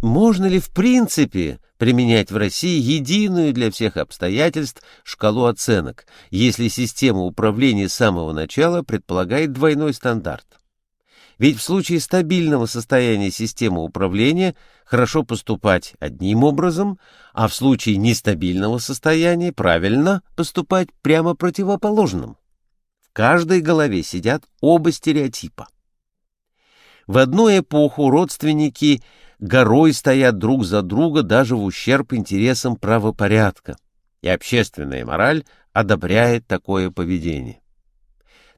Можно ли в принципе применять в России единую для всех обстоятельств шкалу оценок, если система управления с самого начала предполагает двойной стандарт? Ведь в случае стабильного состояния системы управления хорошо поступать одним образом, а в случае нестабильного состояния правильно поступать прямо противоположным. В каждой голове сидят оба стереотипа. В одну эпоху родственники горой стоят друг за друга даже в ущерб интересам правопорядка, и общественная мораль одобряет такое поведение.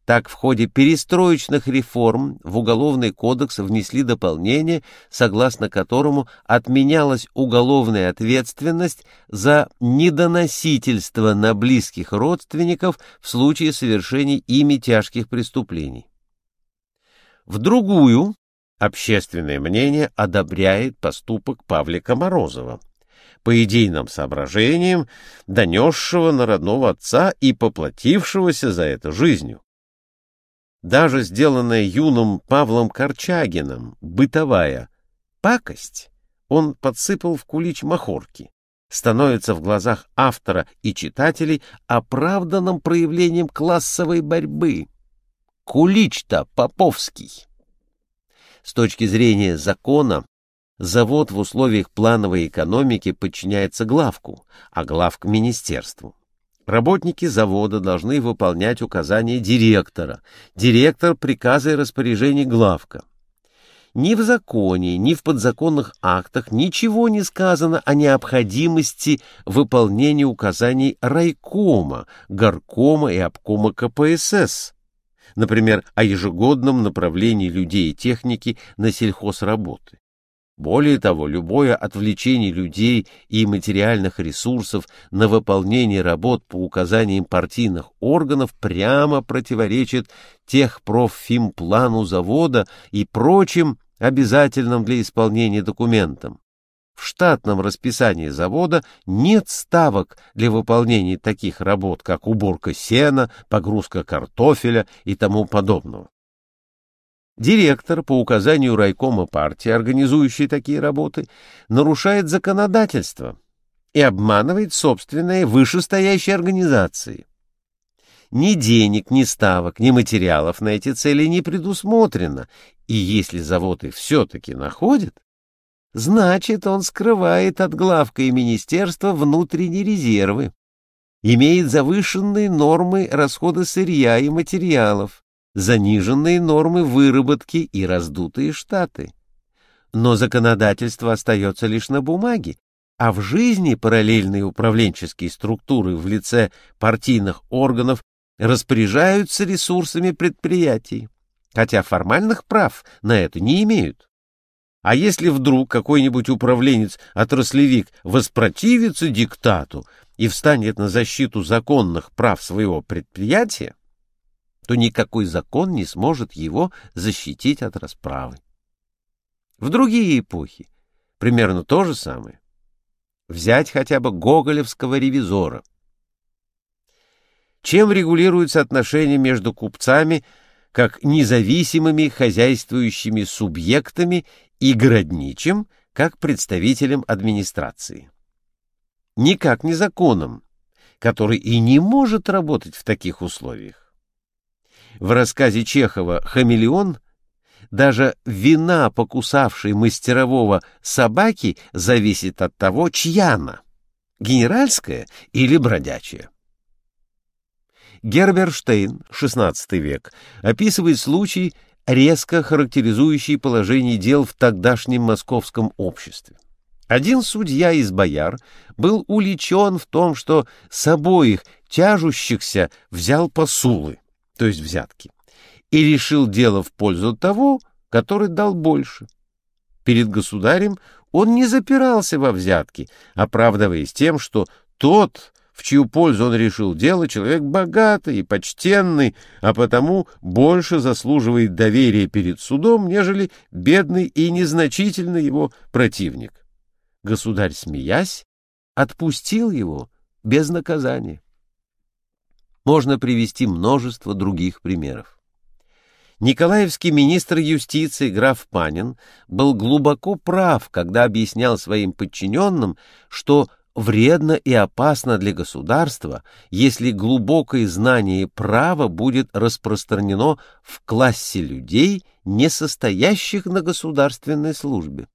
Так, в ходе перестроечных реформ в Уголовный кодекс внесли дополнение, согласно которому отменялась уголовная ответственность за недоносительство на близких родственников в случае совершения ими тяжких преступлений. В другую Общественное мнение одобряет поступок Павлика Морозова, по идейным соображениям, донесшего на родного отца и поплатившегося за это жизнью. Даже сделанная юным Павлом Корчагиным бытовая пакость он подсыпал в кулич махорки, становится в глазах автора и читателей оправданным проявлением классовой борьбы. Кулич-то поповский. С точки зрения закона, завод в условиях плановой экономики подчиняется главку, а главк — министерству. Работники завода должны выполнять указания директора, директор — приказы и распоряжения главка. Ни в законе, ни в подзаконных актах ничего не сказано о необходимости выполнения указаний райкома, горкома и обкома КПСС, например, о ежегодном направлении людей и техники на сельхозработы. Более того, любое отвлечение людей и материальных ресурсов на выполнение работ по указаниям партийных органов прямо противоречит техпрофимплану завода и прочим обязательным для исполнения документам. В штатном расписании завода нет ставок для выполнения таких работ, как уборка сена, погрузка картофеля и тому подобного. Директор, по указанию райкома партии, организующий такие работы, нарушает законодательство и обманывает собственные вышестоящие организации. Ни денег, ни ставок, ни материалов на эти цели не предусмотрено, и если завод их все-таки находит, Значит, он скрывает от главка и министерства внутренние резервы, имеет завышенные нормы расхода сырья и материалов, заниженные нормы выработки и раздутые штаты. Но законодательство остается лишь на бумаге, а в жизни параллельные управленческие структуры в лице партийных органов распоряжаются ресурсами предприятий, хотя формальных прав на это не имеют. А если вдруг какой-нибудь управленец-отраслевик воспротивится диктату и встанет на защиту законных прав своего предприятия, то никакой закон не сможет его защитить от расправы. В другие эпохи примерно то же самое. Взять хотя бы гоголевского ревизора. Чем регулируются отношения между купцами как независимыми хозяйствующими субъектами и городничим как представителем администрации. Никак не законом, который и не может работать в таких условиях. В рассказе Чехова «Хамелеон» даже вина, покусавшей мастерового собаки, зависит от того, чья она — генеральская или бродячая. Герберштейн, XVI век, описывает случай, резко характеризующий положение дел в тогдашнем московском обществе. Один судья из бояр был уличен в том, что с обоих тяжущихся взял посулы, то есть взятки, и решил дело в пользу того, который дал больше. Перед государем он не запирался во взятки, оправдываясь тем, что тот в чью пользу он решил дело, человек богатый и почтенный, а потому больше заслуживает доверия перед судом, нежели бедный и незначительный его противник. Государь, смеясь, отпустил его без наказания. Можно привести множество других примеров. Николаевский министр юстиции граф Панин был глубоко прав, когда объяснял своим подчиненным, что вредно и опасно для государства, если глубокое знание права будет распространено в классе людей, не состоящих на государственной службе.